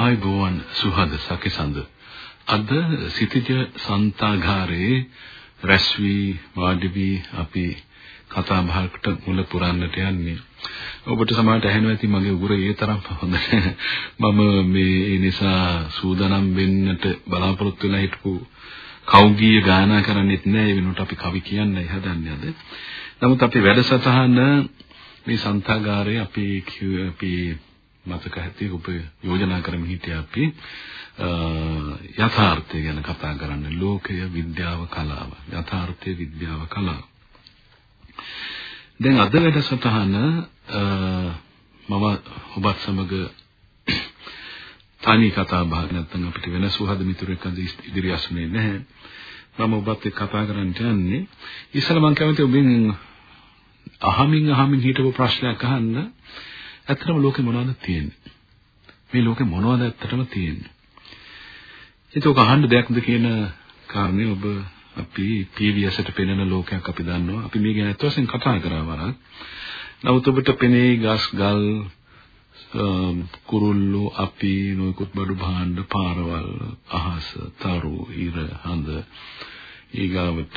ආයුබෝවන් සුහද සකසඳ අද සිටිජ සන්තාගාරයේ රැස් වී වාඩි වී අපි කතා බහකට මුල පුරන්නට යන්නේ. ඔබට සමහරට ඇහෙනවා ඇති මගේ උගුර ඒ තරම් හොඳ මම මේ නිසා සූදානම් වෙන්නට බලාපොරොත්තු වෙලා හිටපු කවුගීය ගායනා කරන්නෙත් නෑ ඒ වෙනුවට අපි කවි කියන්නයි හදන්නේ අද. නමුත් අපි වැඩසටහන මේ සන්තාගාරයේ අපි අපි මතක ඇති ඔබ යෝජනා කරමින් හිටියා අපි යථාර්ථය ගැන කතා කරන්න. ලෝකය විද්‍යාව කලාව. යථාර්ථය විද්‍යාව කලාව. දැන් අද වැඩසටහන මම ඔබත් සමග තනි කතා බහක් නැත්නම් අපිට වෙන සුහද මිතුරෙක් අද ඉදිරි අසුනේ නැහැ. මම ඔබත් එක්ක කතා කරන්න යන්නේ. ඉස්සෙල්ලා මම කැමති ඔබෙන් අහමින් අහමින් හිටපු ප්‍රශ්නයක් අහන්න. ඇත්තටම ලෝකේ මොනවද තියෙන්නේ මේ ලෝකේ මොනවද ඇත්තටම තියෙන්නේ ඒක අහන්න දෙයක්ද කියන කාරණේ ඔබ අපි PVS-ට පෙනෙන ලෝකයක් අපි දන්නවා. අපි මේ ගැන අත් වශයෙන් කතා කරා වරක්. නමුත් ඔබට පෙනේ ගස් ගල් කුරුල්ලෝ අපි නොයෙකුත් බඩු භාණ්ඩ පාරවල් අහස තරු ඉර හඳ ඊගාවට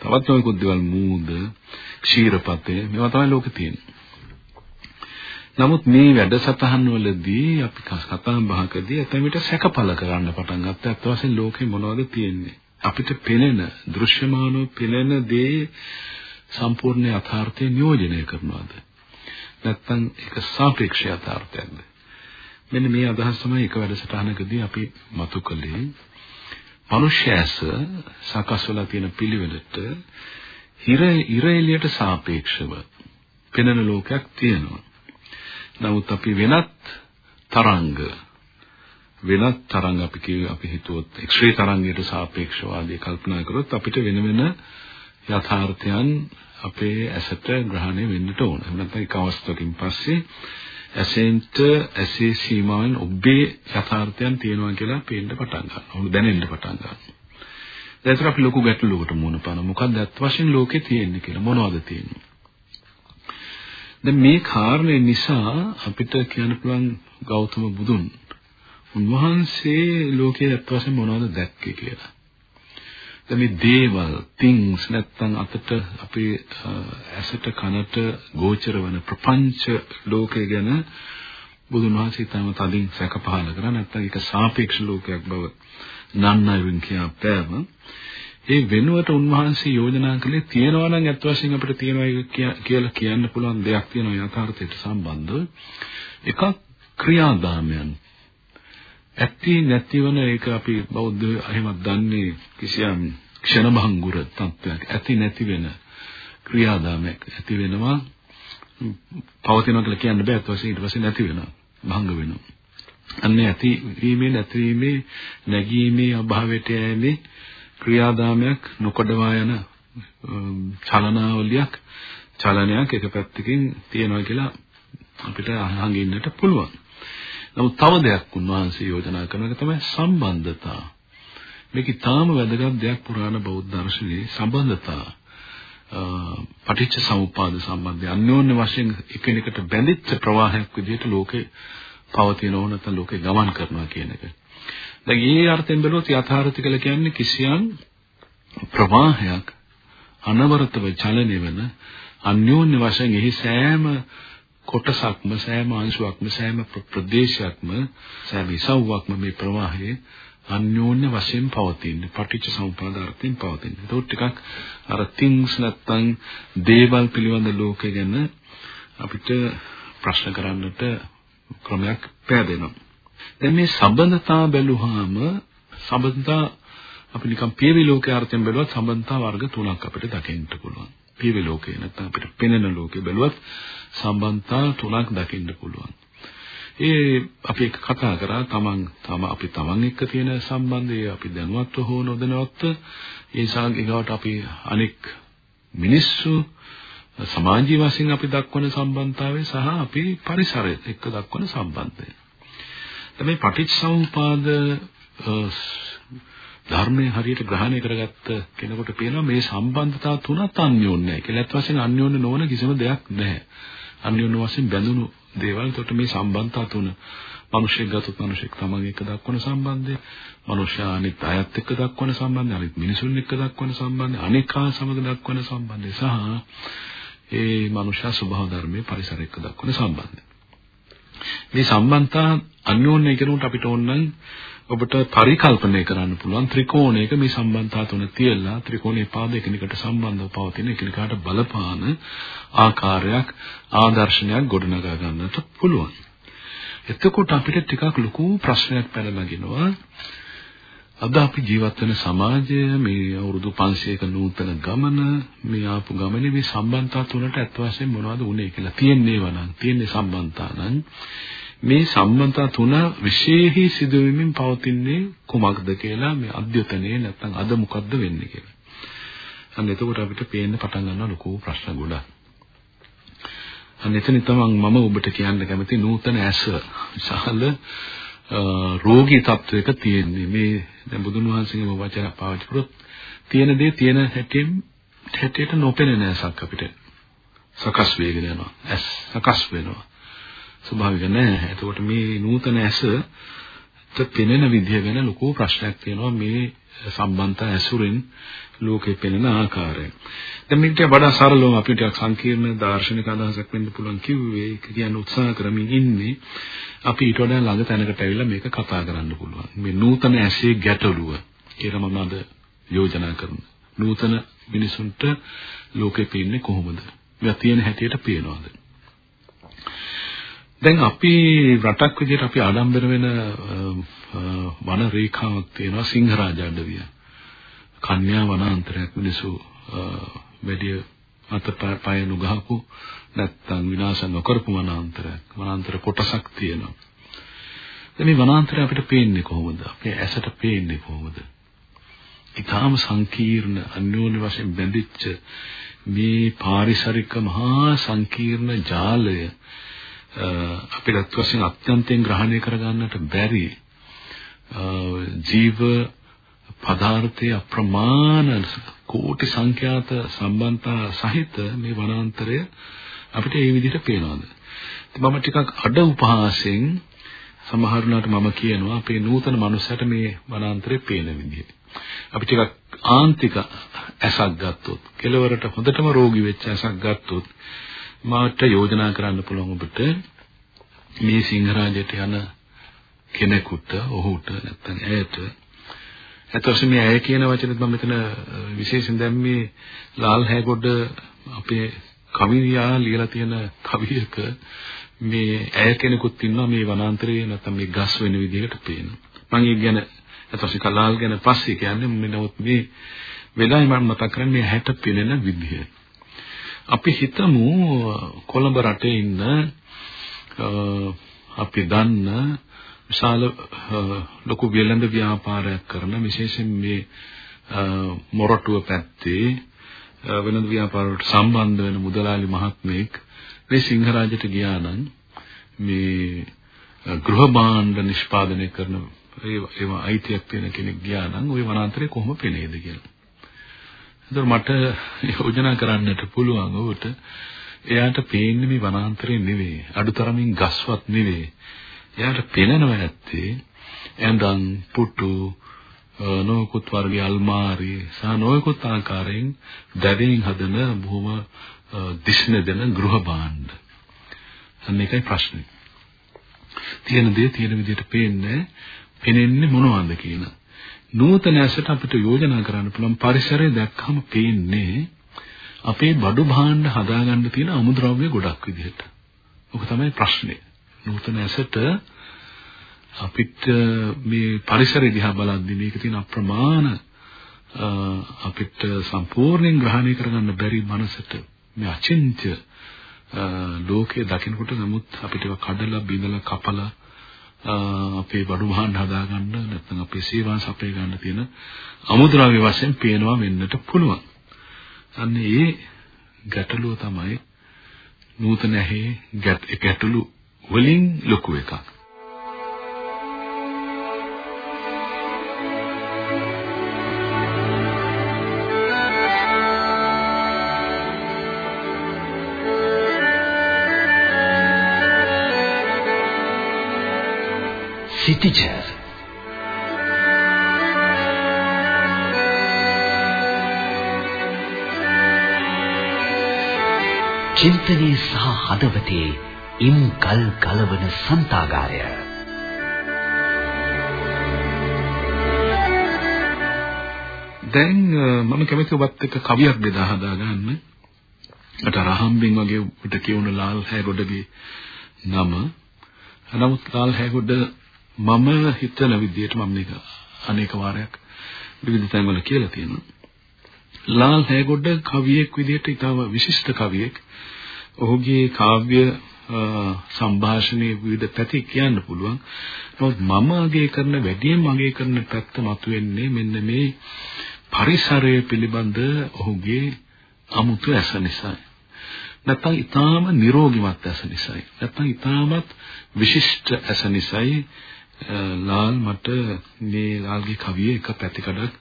තවත් නොයෙකුත් දේවල් මූද ක්ෂීරපතේ මේවා තමයි ලෝකේ තියෙන්නේ. නමුත් මේ වැඩසටහන් වලදී අපි කතා බහකදී ඇතැම් විට සැකපල කරන්න පටන් ගත්තා. අත් වශයෙන් ලෝකේ මොනවද තියෙන්නේ? අපිට පෙනෙන දෘශ්‍යමානව පෙනෙන දේ සම්පූර්ණ යථාර්ථය නියෝජනය කරනවාද? නැත්නම් ඒක සාපේක්ෂ යථාර්ථයක්ද? මෙන්න මේ අදහස් තමයි එක වැඩසටහනකදී අපි මතු කළේ. මනුෂ්‍යයස සකස් වෙලා තියෙන පිළිවෙලට හිර ඉර එළියට සාපේක්ෂව පෙනෙන ලෝකයක් තියෙනවා. නමුත් අපි වෙනත් තරංග වෙනත් තරංග අපි කිය අපි හිතුවොත් එක්ස්රේ තරංගයට සාපේක්ෂව ආදී කල්පනා කරොත් අපිට වෙන වෙන යථාර්ථයන් අපේ ඇසට ග්‍රහණය වෙන්නට ඕන. එහෙම නැත්නම් එක අවස්ථාවකින් පස්සේ ඇසෙන්ට ඇසේ සීමාවෙන් ඔබේ යථාර්ථයන් තියෙනවා කියලා පේන්න පටන් ගන්නවා. උණු දැනෙන්න පටන් ගන්නවා. දැන් අපි ලොකු ගැටලුවකට මුහුණ පාන. මොකක්ද අත් වශයෙන් ලෝකේ තියෙන්නේ කියලා මොනවද තියෙන්නේ? දැන් මේ කාරණේ නිසා අපිට කියන්න පුළුවන් ගෞතම බුදුන් උන්වහන්සේ ලෝකයේ අත් වශයෙන් මොනවද දැක්කේ කියලා. දැන් මේ දේවල් things නැත්තම් අතට අපේ ඇසට කනට ගෝචර වන ප්‍රපංච ලෝකය ගැන බුදුන් වහන්සේ තම තදින් සැක පහල කරා නැත්තම් ඒක සාපේක්ෂ ලෝකයක් බව නන්නයින් කියා පෑම ඒ වෙනුවට උන්වහන්සේ යෝජනා කළේ තියනවා නම් අත් වශයෙන් අපිට තියනවා කියලා කියන්න පුළුවන් දෙයක් තියෙනවා යථාර්ථයට සම්බන්ධව. එකක් ක්‍රියාදාමයන්. ඇත්ති නැතිවන ඒක අපි බෞද්ධ එහෙමත් දන්නේ කිසියම් ක්ෂණභංගුර තත්ත්වයක් ඇති නැති වෙන ක්‍රියාදාමයක් ඇති වෙනවා. පවතිනවා කියලා කියන්න බෑ අත් වශයෙන්. ඊට පස්සේ නැති වෙනවා භංග වෙනවා. අන්නේ ඇති වීමේ නැතිවීමේ නැගීමේ අභාවයට යෑමේ ක්‍රියාදාමයක් නොකඩවා යන චලනාවලියක් චලනයක් එක පැත්තකින් තියෙනවා කියලා අපිට අහංගින්නට පුළුවන්. නමුත් තව දෙයක් උන්වහන්සේ යෝජනා කරන එක තමයි සම්බන්ධතා. මේක ඊටාම වැදගත් දෙයක් පුරාණ බෞද්ධ දර්ශනයේ සම්බන්ධතා. පටිච්ච සමුප්පාද සම්බන්ධය අන්‍යෝන්‍ය වශයෙන් එකිනෙකට බැඳිච්ච ප්‍රවාහයක් විදිහට ලෝකේ පවතින ඕන නැත්නම් ලෝකේ ගමන් කරනවා කියන එක. දැන් මේ අර්ථයෙන් බැලුවොත් යථාර්ථය කියලා කියන්නේ කිසියම් ප්‍රවාහයක් අනවරතව චලනය වෙන අන්‍යෝන්‍ය වශයෙන් එහි සෑම කොටසක්ම සෑම අංශුවක්ම සෑම ප්‍රදේශයක්ම සෑම ඉසව්වක්ම මේ ප්‍රවාහයේ අන්‍යෝන්‍ය වශයෙන් පවතින පටිච්ච සමුප්පාද අර්ථයෙන් පවතින. ඒක ටිකක් අර things නැත්තම් දේවල් පිළිබඳ ලෝකය ගැන අපිට ප්‍රශ්න කරන්නට ක්‍රමයක් පෑදෙනවා. දැන් මේ සම්බන්ධතා බැලුවාම සම්බන්ධතා අපි නිකන් පියවි ලෝකයේ අර්ථයෙන් බැලුවත් සම්බන්ධතා වර්ග තුනක් අපිට දකින්න පුළුවන්. පියවි ලෝකේ නැත්නම් අපිට පෙනෙන ලෝකේ බැලුවත් සම්බන්ධතා තුනක් දකින්න පුළුවන්. ඒ අපි එක කතා කරා තමන් තම අපි තමන් එක්ක තියෙන සම්බන්ධය අපි දැනුවත්ව හෝ නොදැනුවත්ව ඒ සංගීතවට අපි අනෙක් මිනිස්සු සමාජීය වශයෙන් අපි දක්වන සම්බන්ධතාවය සහ අපි පරිසරය එක්ක දක්වන සම්බන්ධය. මේ පටිච්චසමුපාද ධර්මයේ හරියට ග්‍රහණය කරගත්ත කෙනෙකුට පේනවා මේ සම්බන්ධතා තුනත් අන්‍යෝන්‍යයි කියලා. ඒත් වශයෙන් අන්‍යෝන්‍ය නොවන කිසිම දෙයක් නැහැ. අන්‍යෝන්‍ය වශයෙන් බැඳුණු දේවල්. ඒකට මේ සම්බන්ධතා තුන මිනිසෙක් ගතොත් මිනිසෙක් තමන් එක්ක දක්වන සම්බන්ධය, මිනිසයා අනිත් අයත් එක්ක දක්වන සම්බන්ධය, අනිත් මිනිසුන් එක්ක දක්වන සම්බන්ධය, අනිකා සමග දක්වන සම්බන්ධය සහ ඒ මනුෂ්‍ය ස්වභාව ධර්මයේ පරිසර එක්ක දක්වන සම්බන්ධය. මේ සම්බන්ධතා අන්‍යෝන්‍ය කෙනෙකුට අපිට ඕනනම් ඔබට පරිකල්පනය කරන්න පුළුවන් ත්‍රිකෝණයක මේ සම්බන්ධතා තුන තියලා ත්‍රිකෝණයේ පාද එකිනෙකට සම්බන්ධව පවතින එකිනෙකාට බලපාන ආකාරයක් ආදර්ශනයක් ගොඩනගා ගන්නට පුළුවන්. එතකොට අපිට ටිකක් ලොකු ප්‍රශ්නයක් පැනනගිනවා. අද අපි ජීවත් වෙන සමාජය මේ අවුරුදු 500ක නූතන ගමන මේ ආපු ගමනේ මේ සම්බන්ධතා තුනට ඇත්ත වශයෙන්ම මොනවද උනේ කියලා තියෙන්නේ වනම් තියෙන්නේ සම්බන්ධතා නම් මේ සම්බන්ධතා තුන විශේෂී සිදුවීමෙන් පවතින්නේ කුමක්ද කියලා මේ අධ්‍යතනයේ නැත්නම් අද මොකද්ද වෙන්නේ කියලා. අන්න එතකොට අපිට පේන්න පටන් ගන්නවා ලොකු ප්‍රශ්න ගොඩක්. අන්න එතන තමයි මම ඔබට කියන්න කැමති නූතන ඇස විශාල රෝගී තත්වයක තියෙන්නේ. මේ දැන් බුදුන් වහන්සේගේ වචන පාවිච්චි කරොත් තියෙන දේ තියෙන හැටියෙන් හැටියට නොපෙනෙන ඇසක් අපිට සකස් වෙගෙන යනවා. ඇස් සකස් වෙනවා. ස්වභාවික නැහැ. එතකොට මේ නූතන ඇසට පෙනෙන විදිය ගැන ලොකු ප්‍රශ්නයක් තියෙනවා මේ සම්බන්ධ ඇසුරෙන් ලෝකෙ පෙනෙන ආකාරය. දැන් මේක වඩා සරලව අපිට සංකීර්ණ දාර්ශනික අදහසක් වෙන්න පුළුවන් කිව්වේ ඒක කියන්න උත්සාහ කරමින් ඉන්නේ අපි ඊට වඩා ළඟ තැනකට ඇවිල්ලා මේක කතා කරන්න පුළුවන්. මේ නූතන ඇසේ ගැටලුව කියලා මම අද යෝජනා කරනවා. නූතන මිනිසුන්ට ලෝකෙ පේන්නේ කොහොමද? මේවා තියෙන හැටියට පේනවද? දැන් අපි රටක් විදිහට අපි ආඩම්බර වෙන වන රේඛාවක් තියෙනවා සිංහරාජ අඩවිය. කන්‍යා වනාන්තරයක් මිනිසු වැඩි අතපය නුගහපු නැත්තම් විනාශ නොකරපු වනාන්තරයක්. වනාන්තර කොටසක් තියෙනවා. දැන් මේ වනාන්තරය අපිට පේන්නේ කොහොමද? අපේ ඇසට පේන්නේ කොහොමද? ඊටාම සංකීර්ණ අන්‍යෝන්‍ය වශයෙන් බැඳිච්ච මේ පාරිසරික මහා සංකීර්ණ ජාලය අපිට වශයෙන් අත්‍යන්තයෙන් ග්‍රහණය කරගන්නට බැරි ජීව පදාර්ථයේ අප්‍රමාණ කෝටි සංඛ්‍යාත සම්බන්ධතා සහිත මේ වනාන්තරය අපිට ඒ විදිහට පේනවාද මම ටිකක් අඩ උපහාසයෙන් සමහරුණාට මම කියනවා අපේ නූතන මනුස්සයට මේ වනාන්තරේ පේන විදිහ. අපි ටිකක් ආන්තික ඇසක් ගත්තොත් කෙලවරට හොඳටම රෝගී වෙච්ච ඇසක් ගත්තොත් මාට යෝජනා කරන්න පුළුවන් ඔබට මේ සිංහරාජයට යන කෙනෙකුට ඔහුට නැත්නම් ඇයට එතකොට මේ ඇය කියන වචනේත් මම මෙතන විශේෂයෙන් දැන් මේ ලාල් හැගොඩ අපේ කවියා ලියලා තියෙන කවියක මේ ඇය කෙනෙකුත් ඉන්නවා මේ වනාන්තරයේ නැත්නම් මේ ගස් වෙන විදිහකට පේන. මම ඒ ගැන එතකොට කලාල් ගැන පස්සේ කියන්නේ මම නමුත් මේ වෙලාවේ මම මතක් කරන්නේ මේ හැට පෙනෙන විදිහ. අපි හිතමු කොළඹ රටේ ඉන්න අපි දන්න විශාල ලොකු වෙළඳ ව්‍යාපාරයක් කරන විශේෂයෙන් මේ මොරටුව පැත්තේ වෙළඳ ව්‍යාපාරවලට සම්බන්ධ වෙන මුදලාලි මහත්මයෙක් මේ සිංහරාජයට ගියා නම් මේ ගෘහ භාණ්ඩ නිෂ්පාදනය කරන ඒවා අයිතියක් තියෙන කෙනෙක් ගියා නම් ওই වනාන්තරේ කොහොම පෙනේද කියලා. ඒතර මට යෝජනා කරන්නට පුළුවන් උට එයාට පේන්නේ මේ වනාන්තරේ නෙවෙයි අඩුතරමින් ගස්වත් නෙවෙයි එයාට පෙනෙනවා ඇත්තේ ඇඳන් පුටු නොයෙකුත් වර්ගයේ අල්මාරි සහ නොයෙකුත් ආකාරයෙන් දැවෙන් හදන බොහොම දිස්න දෙන ගෘහ භාණ්ඩ. අන්න ඒකයි ප්‍රශ්නේ. තියෙන දේ තියෙන විදිහට පේන්නේ පෙනෙන්නේ මොනවද කියන. නූතන ඇසට අපිට යෝජනා කරන්න පුළුවන් පරිසරය දැක්කම පේන්නේ අපේ බඩු භාණ්ඩ හදාගන්න තියෙන අමුද්‍රව්‍ය ගොඩක් විදිහට. ඔක තමයි ප්‍රශ්නේ. නූතන ඇසට අපිට මේ පරිසරය දිහා බලද්දී මේක තියෙන අප්‍රමාණ අපිට සම්පූර්ණයෙන් ග්‍රහණය කරගන්න බැරි මනසට මේ අචින්ත්‍ය ලෝකයේ දකින්නකොට නමුත් අපිට ඒවා කඩලා බිඳලා කපලා අපේ බඩු වහන්න හදාගන්න නැත්නම් අපේ සේවාන් සපේ ගන්න තියෙන අමුද්‍රව්‍ය වශයෙන් පේනවා වෙන්නට පුළුවන්. අන්න ඒ ගැටලුව තමයි නූතන ඇහි ගැටලු වලින් ලොකු එකක්. සිටිජර් චින්තනයේ සහ හදවතේ ඉම් කල් කලවන සන්තාගාරය දැන් මම කැමති ඔබත් එක්ක කවියක් බෙදා හදා ගන්න. මට රහම්බෙන් වගේ උට කියවුන ලාල් හැගොඩගේ නම. නමුත් ලාල් හැගොඩ මම හිතන විදිහට මම මේක අනේක වාරයක් විවිධ තැන්වල කියලා තියෙනවා. ලාල් හේගොඩ කවියෙක් විදිහට ඊටව විශිෂ්ට කවියෙක්. ඔහුගේ කාව්‍ය සංഭാෂණයේ විවිධ පැති කියන්න පුළුවන්. නමුත් මම අගය කරන වැඩියෙන් අගය කරන පැත්ත මතුවෙන්නේ මෙන්න මේ පරිසරය පිළිබඳ ඔහුගේ අමුතු ඇස නිසායි. නැත්නම් ඊටාම නිරෝගිමත් ඇස නිසායි. නැත්නම් ඊටාමත් විශිෂ්ට ඇස නිසායි ලාල් මට මේ ලාල්ගේ කවියේ එක පැතිකඩක්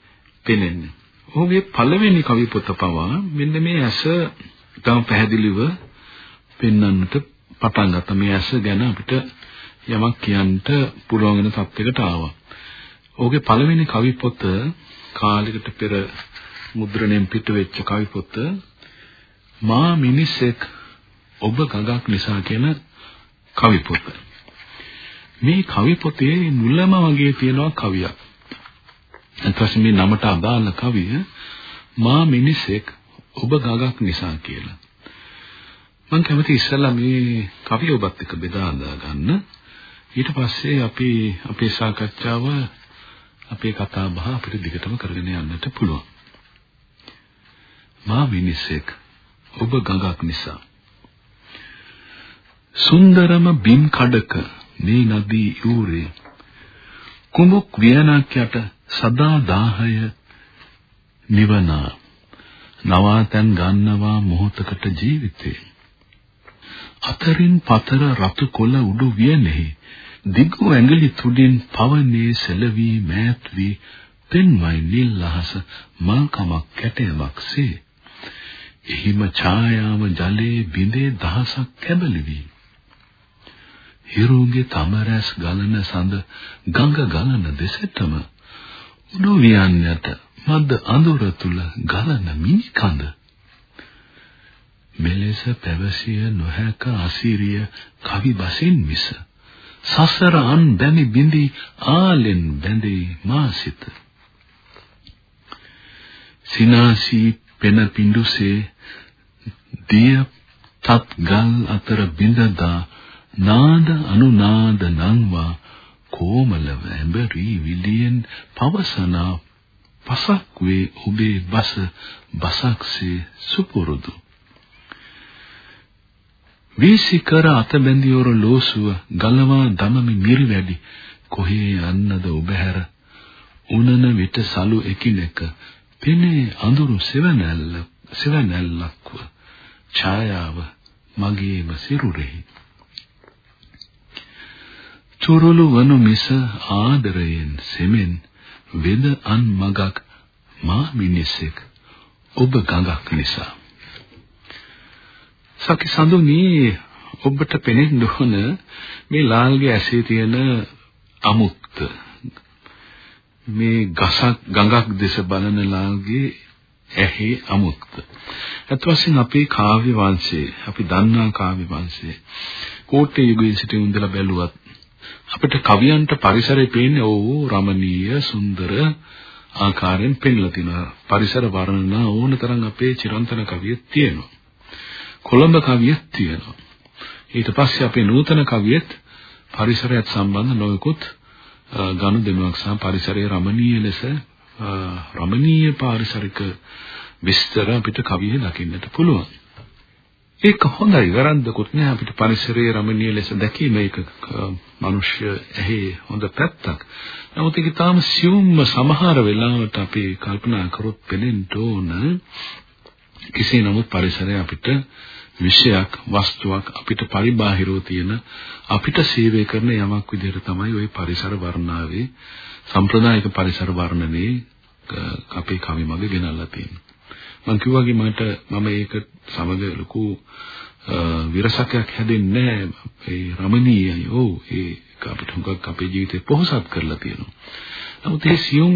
පෙනෙන්නේ. ඔහුගේ පළවෙනි කවි පොත පවා මෙන්න මේ ඇස ඉතාම පැහැදිලිව පෙන්වන්නට පටන් ගත්තා. මේ ඇස ගැන අපිට යමක් කියන්න පුළුවන් වෙන තත්යකට ආවා. ඔහුගේ පළවෙනි කවි පොත කාලයකට පෙර මුද්‍රණයෙන් පිට වෙච්ච කවි පොත මා මිනිසෙක් ඔබ ගඟක් නිසා කියන කවි පොත. මේ කවි පොතේ මුලම වගේ තියෙනවා කවියක්. ඊට මේ නමට අදාළ කවිය මා මිනිසෙක් ඔබ ගගක් නිසා කියලා. මම කැමති ඉස්සෙල්ලා මේ කවිය ඔබත් එක්ක බෙදා ගන්න. ඊට පස්සේ අපි අපේ සාකච්ඡාව අපේ කතා බහ අපිට දිගටම කරගෙන යන්නට පුළුවන්. මා මිනිසෙක් ඔබ ගඟක් නිසා සුන්දරම බිම් කඩක මේ නදී යූරේ කුඹුක් වියනක් යට සදා දාහය නිවනා. නවාතැන් ගන්නවා මොහොතකට ජීවිතේ. අතරින් පතර රතු කොළ උඩු වියනෙහි දිගු ඇඟිලි තුඩින් පවනේ සෙලවි මෑත් වී පෙන්වයි නිල් අහස මල් කමක් කැටයමක්සේ එහිම ඡායාව ජලයේ බිඳේ දහසක් කැබලි වී හිරුගේ තමරැස් ගලන සඳ ගඟ ගලන දෙසටම උඩු වියන්නට මද අඳුර තුල ගලන මිනි කඳ. මෙලෙස පැවසිය නොහැක අසිරිය කවි බසින් මිස සසර අන් බැමි බිඳි ආලෙන් බැඳේ මාසිත සිනාසී පෙන පිඬුසේ දිය තත් ගල් අතර බිඳදා නාද අනුනාද නංවා කොමලව ඇඹරි විලියෙන් පවසනා පසක් වේ ඔබේ බස බසක්සේ සුපුරුදු. වීසිකර අත බැඳියොර ලෝසුව ගලවා දමමි මිරි වැඩි කොහේ යන්නද ඔබ හැර උනන විට සලු එකිනෙක පෙනේ අඳුරු සෙවණැල්ල සෙවණැල්ලක්ව. ඡායාව මගේම සිරුරෙහි. චුරුළු වනු මිස ආදරයෙන් සෙමෙන් වෙද අන් මගක් මා මිනිසෙක් ඔබ ගඟක් නිසා. සකි සඳුනි ඔබට පෙනෙන්න ඕන මේ ලාල්ගේ ඇසේ තියෙන අමුත්ත. මේ ගසක් ගඟක් දෙස බලන ලාල්ගේ ඇහි අමුත්ත. අත් වශයෙන් අපේ කාව්‍ය වංශයේ අපි දන්නා කාව්‍ය වංශයේ කෝට්ටේ යුගයේ සිට ඉඳලා බැලුවත් අපිට කවියන්ට පරිසරය පේන්නේ ඕ රමණීය සුන්දර ආකාරයෙන් පෙන්ලා තිනවා. පරිසර වර්ණනා ඕන තරම් අපේ චිරන්තන කවියෙත් තියෙනවා. කොළඹ කවියෙත් තියෙනවා. ඊට පස්සේ අපේ නූතන කවියෙත් පරිසරයත් සම්බන්ධ නොයෙකුත් ගනුදෙනුවක් සහ පරිසරයේ රමණීය ලෙස රමණීය පාරිසරික විස්තර අපිට කවියේ දකින්නට පුළුවන්. ඒක හොඳයි වැරද්දකුත් නෑ අපිට පරිසරයේ රමණීය ලෙස දැකීම ඒක මිනිස්ය ඇහි හොඳ පැත්තක්. නමුත් ඒක තාම සියුම්ම සමහර වෙලාවට අපි කල්පනා කරොත් පෙනෙන්න ඕන කෙසේ නමුත් පරිසරය අපිට විෂයක් වස්තුවක් අපිට පරිබාහිරව තියෙන අපිට සේවය කරන යමක් විදිහට තමයි ওই පරිසර වර්ණාවේ සම්ප්‍රදායික පරිසර වර්ණනේ අපේ කවි මගේ ගෙනල්ලා තියෙන්නේ. මම කිව්වාගේ මට මම ඒක සමග ලොකු විරසකයක් හැදෙන්නේ නැහැ. ඒ රමණීයයි. ඔව් ඒක අපිට හුඟක් අපේ ජීවිතේ පොහොසත් කරලා තියෙනවා. නමුත් ඒ සියුම්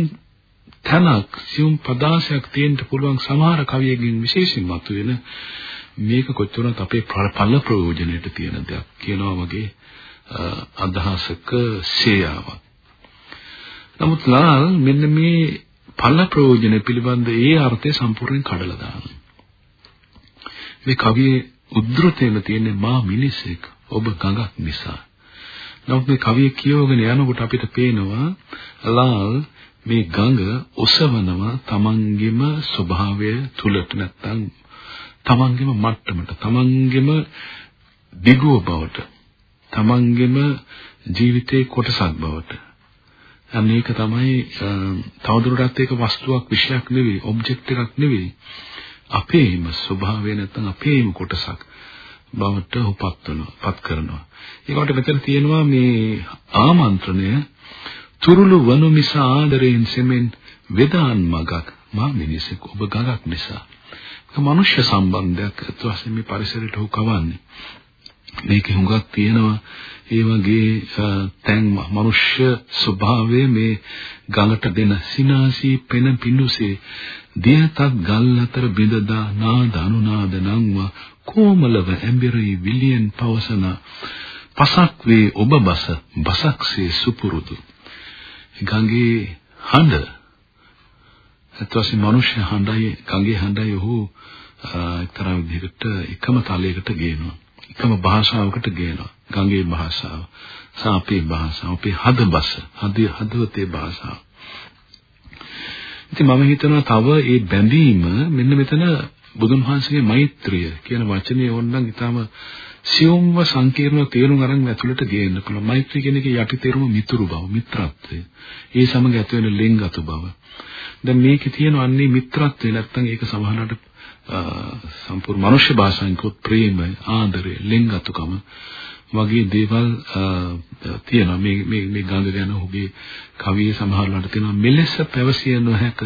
තනක් සියුම් පදාසයක් තියෙන්න පුළුවන් සමහර කවියකින් විශේෂයෙන් මතුවෙන මේක කොච්චරත් අපේ පළ ප්‍රයෝජනයට තියෙන දෙයක් කියනවා වගේ අදහසක ශේයාවක්. නමුත් ලාල් මෙන්න මේ ඵල ප්‍රයෝජන පිළිබඳ ඒ අර්ථය සම්පූර්ණයෙන් කඩලා දානවා. මේ කවියේ උද්දෘතේම තියෙන්නේ මා මිනිසෙක් ඔබ ගඟක් නිසා. නමුත් මේ කවිය කියවගෙන යනකොට අපිට පේනවා ලාල් මේ ගඟ ඔසවනවා තමන්ගේම ස්වභාවය තුලට නැත්තම් තමන්ගේම මට්ටමට තමන්ගේම දිගුව බවට තමන්ගේම ජීවිතේ කොටසක් බවට මේක තමයි තවදුරටත් ඒක වස්තුවක් විෂයක් නෙවෙයි ඔබ්ජෙක්ට් එකක් නෙවෙයි. අපේම ස්වභාවය නැත්නම් අපේම කොටසක් බවට උපත් වෙනවා පත් කරනවා. ඒකට මෙතන තියෙනවා මේ ආමන්ත්‍රණය තුරුළු වනු මිස ආදරයෙන් සෙමෙන් වෙදාන් මගක් මා මිනිසෙක් ඔබ ගඟක් නිසා. මනුෂ්‍ය සම්බන්ධයක්. අත් වශයෙන් මේ පරිසරයට හු කවන්නේ. මේකේ හුඟක් තියෙනවා ඒ වගේ තැන් මනුෂ්‍ය ස්වභාවය මේ ගඟට දෙන සිනාසී පෙන පිඬුසේ. දියතක් ගල් අතර බිඳදා නාද අනුනාද නංව කොමලව ඇඹිරි විලියන් පවසන පසක් වේ ඔබ බස බසක්සේ සුපුරුදු. ගඟේ හඬ. එතවසේ මනුෂ්‍ය හඬයි ගඟේ හඬයි ඔහු එක්තරා විදිහකට එකම තලයකට ගේනවා. එකම භාෂාවකට ගේනවා. ගංගේ භාෂාව, සාපේ භාෂාව, අපේ හදබස, හදේ හදවතේ භාෂාව. ඉතින් මම හිතනවා තව මේ බැඳීම මෙන්න මෙතන බුදුන් වහන්සේගේ මෛත්‍රිය කියන වචනේ ඕනනම් ඊටම සියුම්ව සංකීර්ණ තේරුම් අරන් ඇතුළට ගේන්න පුළුවන්. මෛත්‍රිය කියන එකේ යටි තේරුම මිතුරු බව, මිත්‍රත්වය. ඒ සමග ඇති වෙන ලෙන්ගතු බව. දැන් මේකේ තියෙන අන්නේ මිත්‍රත්වය නැත්තම් ඒක සමහරවිට සම්පූර්ණ මනුෂ්‍ය භාෂාවෙන් කිව්වොත් ප්‍රේමය, ආදරය, ලෙන්ගතුකම වගේ දේවල් තියෙනවා. මේ මේ මේ ගඟ ගැන ඔහුගේ කවියේ සමහරවල්ලාට තියෙනවා. මෙලෙස පැවසිය නොහැක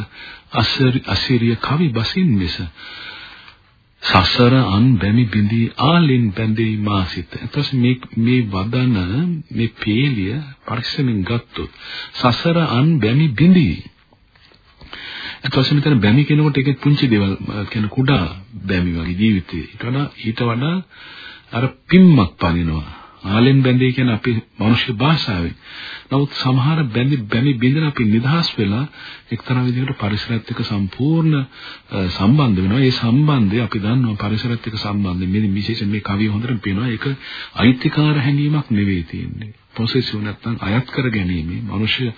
අසිරිය කවි බසින් මිස සසර අන් බැමි බිඳී ආලින් බැඳී මාසිත. එතකොට මේ මේ වදන මේ පේලිය පරිස්සමින් ගත්තොත් සසර අන් බැමි බිඳී. ඊට පස්සේ මෙතන බැමි කෙනෙකුට ඒකේ පුංචි දේවල් කියන කුඩා බැමි වගේ ජීවිතේ. ඊට වඩා ඊට වඩා අර පිම්මක් පනිනවා ආලෙන් බැඳේ කියන අපේ මනුෂ්‍ය භාෂාවෙන්. නමුත් සමහර බැඳි බැමි බින්දන අපි නිදහස් වෙලා එක්තරා විදිහකට පරිසරයත් එක්ක සම්පූර්ණ සම්බන්ධ වෙනවා. ඒ සම්බන්ධය අපි දන්නවා පරිසරයත් එක්ක සම්බන්ධය. මේ විශේෂයෙන් මේ කවිය හොඳට පේනවා. ඒක අයිතිකාර හැඟීමක් නෙවෙයි තියෙන්නේ. පොසෙසිව් නැත්නම් අයත් කර ගැනීම මනුෂ්‍ය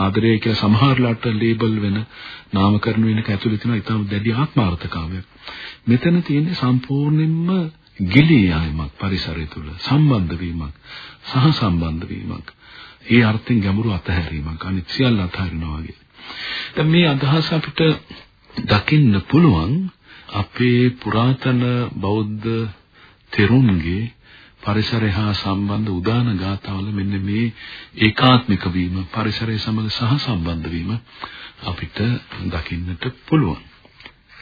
ආදරය කියලා සමහරලාට ලේබල් වෙන නාමකරණ වෙනක ඇතුළේ තියෙන ඊටම දැඩි ආත්මාර්ථකාවයක්. මෙතන තියෙන්නේ සම්පූර්ණයෙන්ම ගිලී යාමක් පරිසරය තුළ සම්බන්ධ වීමක් සහ සම්බන්ධ වීමක්. ඒ අර්ථයෙන් ගැඹුරු අතහැරීමක් අනිත් සියල්ල අතහරිනවා වගේ. දැන් මේ අදහස අපිට දකින්න පුළුවන් අපේ පුරාතන බෞද්ධ තෙරුන්ගේ පරිසරය හා සම්බන්ධ උදාන ගාථාවල මෙන්න මේ ඒකාත්මික වීම පරිසරය සමග සහ සම්බන්ධ වීම අපිට දකින්නට පුළුවන්.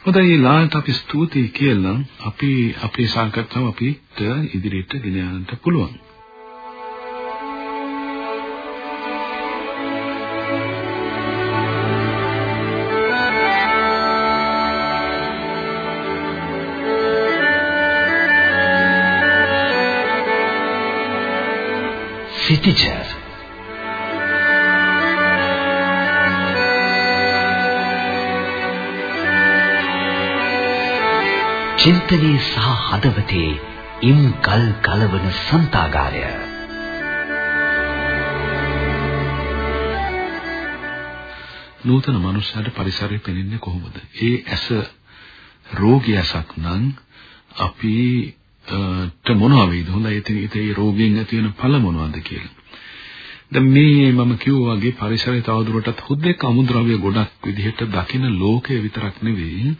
හොඳයි ලාන්ට අපි ස්තුතියි කියලා අපි අපේ සාකච්ඡාව අපිට ඉදිරියට ගෙන යන්නට පුළුවන්. සිටිචර් චින්තනයේ සහ හදවතේ ඉම් කල් කලවන සන්තාගාරය නූතන මනුස්සයාට පරිසරය පෙනෙන්නේ කොහොමද? ඒ ඇස රෝගියසක් නම් අපි ට මොනවා වේද? හොඳයි ඉතින් ඒ රෝගයෙන් ඇති වෙන ඵල මොනවද කියලා. දැන් මේ මම කිව්වා වගේ පරිසරය තවදුරටත් හුදෙක් අමුද්‍රව්‍ය ගොඩක් විදිහට දකින ලෝකය විතරක් නෙවෙයි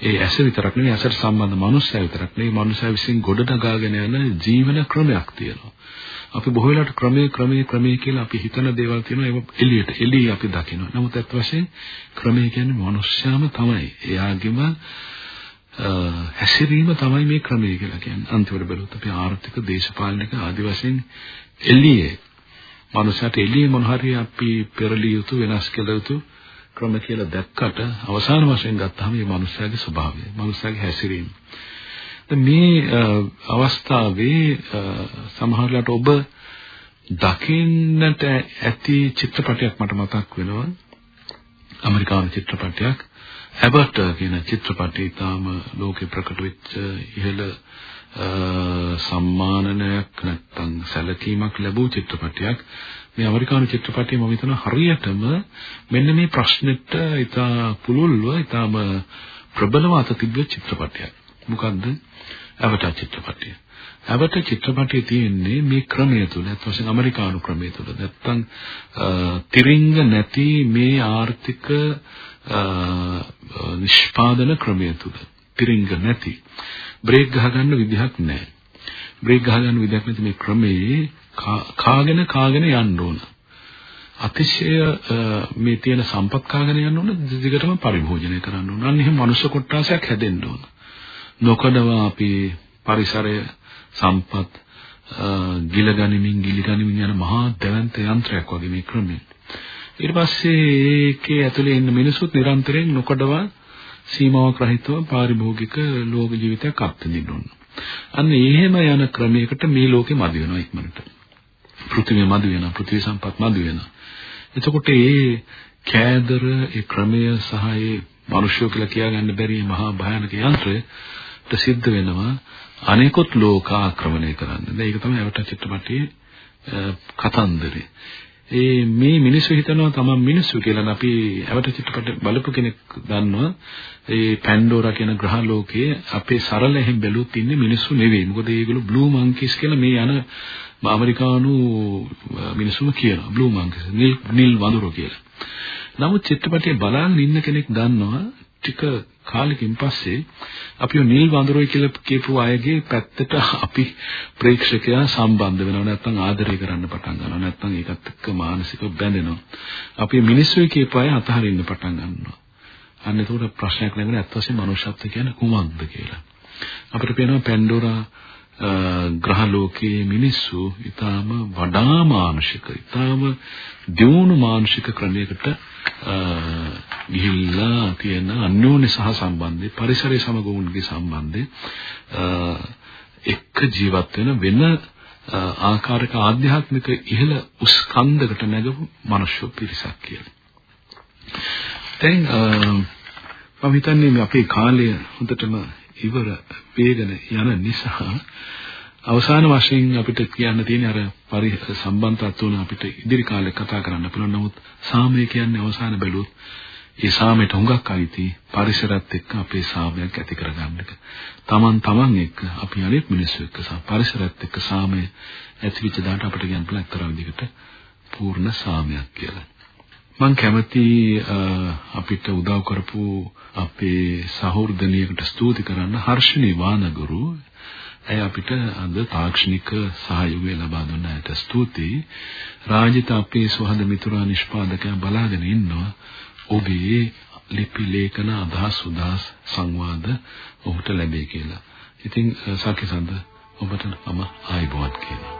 ඒ ඇස විතරක් නෙවෙයි ඇසට සම්බන්ධ මනුස්සය විතරක් නෙවෙයි මනුස්සය විසින් ගොඩනගාගෙන යන ජීවන ක්‍රමයක් තියෙනවා. අපි බොහෝ වෙලාවට ක්‍රමයේ ක්‍රමයේ ක්‍රමයේ කියලා අපි හිතන දේවල් තියෙනවා ඒක එළියට එළිය අපි දකිනවා. නමුත් අත් වශයෙන් ක්‍රමය කියන්නේ මනුස්සයාම තමයි. එයාගෙම හැසිරීම තමයි මේ ක්‍රමය කියලා කියන්නේ. අන්තිමට බැලුවොත් අපි ආර්ථික දේශපාලනික ආදි වශයෙන් එළියේ මනුස්සයාට එළියේ මොන හරි අපි පෙරලිය යුතු වෙනස් කළ යුතු ක්‍රම කියලා දැක්කට අවසාන වශයෙන් ගත්තාම මේ මනුස්සයාගේ ස්වභාවය, මනුස්සයාගේ හැසිරීම. මේ අවස්ථාවේ සමහරවිට ඔබ දකින්නට ඇති චිත්‍රපටයක් මට මතක් වෙනවා. ඇමරිකානු චිත්‍රපටයක්. හැබර්ට් කියන චිත්‍රපටය ඊටාම ලෝකේ ප්‍රකට වෙච්ච ඉහළ සම්මානනයක් නැත්නම් සැලකීමක් ලැබූ චිත්‍රපටයක්. මේ ඇමරිකානු චිත්‍රපටය මම හිතනවා හරියටම මෙන්න මේ ප්‍රශ්නෙට ඉතා පුළුල්ව ඉතාම ප්‍රබලව අත තිබ්බ චිත්‍රපටයක්. මොකද්ද? අවටා චිත්‍රපටය. අවටා චිත්‍රපටයේ තියෙන්නේ මේ ක්‍රමය තුල, අත් වශයෙන් ඇමරිකානු ක්‍රමය තුල. නැත්තම් තිරිංග නැති මේ ආර්ථික නිෂ්පාදන ක්‍රමය තුල. තිරිංග නැති. බ්‍රේක් ගහගන්න විදිහක් නැහැ. බ්‍රේක් ගහගන්න විදිහක් නැති මේ ක්‍රමයේ කාගෙන කාගෙන යන්න ඕන. අතිශය මේ තියෙන සම්පත් කාගෙන යන්න ඕන දිගටම පරිභෝජනය කරන්න ඕන. අන්න එහෙම මනුෂ්‍ය කොට්ටාසයක් හැදෙන්න ඕන. නොකඩවා අපි පරිසරය සම්පත් ගිල ගනිමින් ගිලි ගනිමින් යන මහා දැවැන්ත යන්ත්‍රයක් වගේ මේ ක්‍රමය. ඊට පස්සේ ඒකේ ඇතුලේ ඉන්න මිනිසුත් නිරන්තරයෙන් නොකඩවා සීමාවක් රහිතව පාරිභෝගික ලෝක ජීවිතයක් අත්විඳින්න ඕන. අන්න එහෙම යන ක්‍රමයකට මේ ලෝකෙ මදි වෙනවා ඉක්මනට. පෘථිවිය මදි වෙනවා, පෘථිවි සම්පත් මදි වෙනවා. එතකොට මේ කෑදර, ඒ ක්‍රමය සහ ඒ මිනිස්සු කියලා කියාගන්න බැරි මහා භයානක යන්ත්‍රයට සිද්ධ වෙනවා අනෙකුත් ලෝක ආක්‍රමණය කරන්න. දැන් ඒක තමයි අවට චිත්‍රපටයේ කතන්දරේ. ඒ මේ මිනිස්සු හිතනවා තමන් මිනිස්සු කියලා අපි ඇවට චිත්‍රපට බලපු කෙනෙක් දන්නවා ඒ පැන්ඩෝරා කියන ග්‍රහ ලෝකයේ අපේ සරල එහෙන් බැලුවොත් ඉන්නේ මිනිස්සු නෙවෙයි මොකද ඒගොල්ලෝ බ්ලූ මංකිස් කියලා මේ යන ඇමරිකානු මිනිස්සුම කියනවා. බ්ලූ මංකිස් නිල් නිල් වඳුරෝ කියලා. නමුත් චිත්‍රපටය බලන් ඉන්න කෙනෙක් දන්නවා ටික කාලෙකින් පස්සේ අපි නිල් වඳුරෝයි කියලා කියපු අයගේ පැත්තට අපි ප්‍රේක්ෂකයා සම්බන්ධ වෙනවා. නැත්නම් ආදරය කරන්න පටන් ගන්නවා. නැත්නම් ඒකත් එක්ක මානසිකව බැඳෙනවා. අපි මිනිස්සුයි කියපු අය අතහරින්න පටන් ගන්නවා. අන්න ඒකට ප්‍රශ්නයක් නැගෙන ඇත්ත වශයෙන්ම මනුෂ්‍යත්ව කියන්නේ කුමක්ද කියලා. අපිට පේනවා පැන්ඩෝරා ග්‍රහ ලෝකයේ මිනිස්සු ඊටාම වඩා මානුෂික ඊටාම දියුණු මානුෂික ක්‍රමයකට ගිහිල්ලා තියෙන අන්‍යෝන්‍ය සහ සම්බන්ධය පරිසරය සමග වුණගේ සම්බන්ධය එක්ක ජීවත් වෙන වෙන ආකාරයක ආධ්‍යාත්මික ඉහළ උස්කන්ධකට නැගපු මනුෂ්‍ය පිරිසක් කියලා. දැන් මම හිතන්නේ අපේ කාලය හොඳටම ඉවර වේගන යන නිසා අවසාන වශයෙන් අපිට කියන්න තියෙන අර පරි සම්බන්ධතාව තුන අපිට ඉදිරි කාලේ කතා කරන්න පුළුවන්. නමුත් සාමය කියන්නේ අවසාන බැලුවොත් ඒ සාමයට හුඟක් අයිති පරිසරත් එක්ක අපේ සාමයක් ඇති කරගන්න එක. Taman taman එක්ක අපි අනිත් මිනිස්සු එක්ක සහ පරිසරත් එක්ක සාමය ඇතිවෙච්ච දාට අපිට කියන්න පුළුවන් එක්තරා විදිහකට පූර්ණ සාමයක් කියලා. මම කැමති අපිට උදව් කරපු අපේ සහෘදනියකට ස්තුති කරන්න හර්ෂණී වානගුරු ඇය අපිට අද තාක්ෂණික සහයෝගය ලබා දුන්න ඇයට ස්තුතියි. රාජිත අපේ සුහද මිතුරා නිෂ්පාදකයා බලාගෙන ඉන්නවා. ඔබේ ලිපි ලේඛන අදහස් උදාස් සංවාද ඔහුට ලැබේ කියලා. ඉතින් සාකේසන්ද ඔබට මම ආයිබෝත් කියනවා.